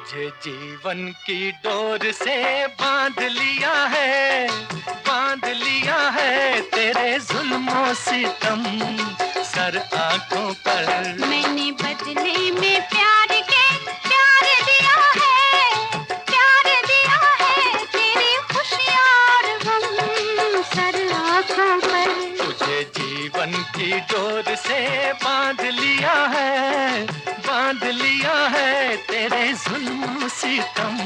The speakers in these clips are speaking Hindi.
तुझे जीवन की डोर से बाँध लिया है, बाँध लिया है तेरे जुल्मों सितम, सर आँखों पर। मैंने बदले में प्यार जीवन की डोर से बाँध लिया है, बाँध लिया है तेरे जुल्म सितम,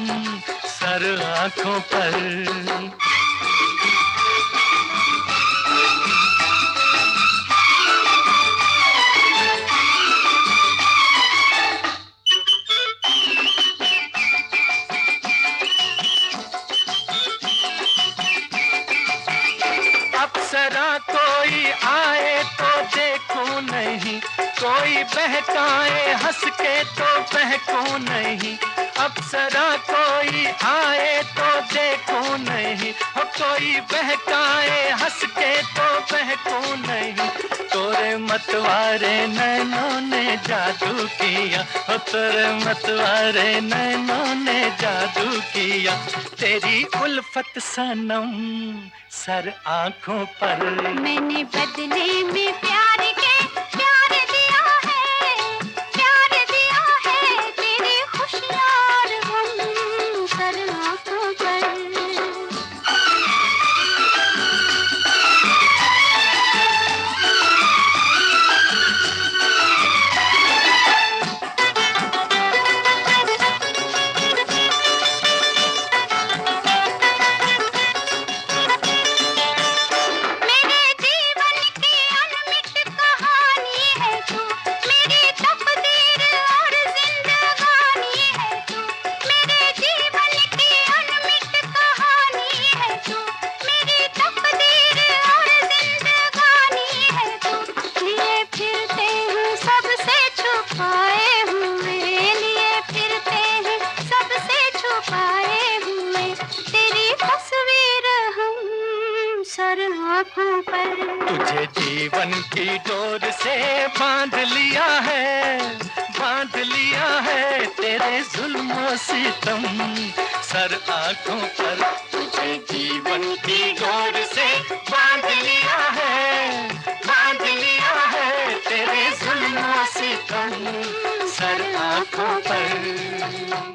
सर आँखों पर। देखूँ नहीं? कोई बहकाए हंस के तो बहकूं नहीं। अप्सरा कोई आए तो देखूँ नहीं। हो कोई बहकाए हंस के तो बहकूं नहीं। तोरे मतवारे नैनों ने जादू किया। हो तोरे मतवारे नैनों ने जादू किया। तेरी उल्फत सनम सर आँखों पर। मैंने बदले में प्यार आँखों पर। तुझे जीवन की डोर से बाँध लिया है, बाँध लिया है तेरे जुल्म सितम। सर आँखों पर तुझे जीवन की डोर से बाँध लिया है, बाँध लिया है तेरे जुल्म सितम। सर आँखों पर।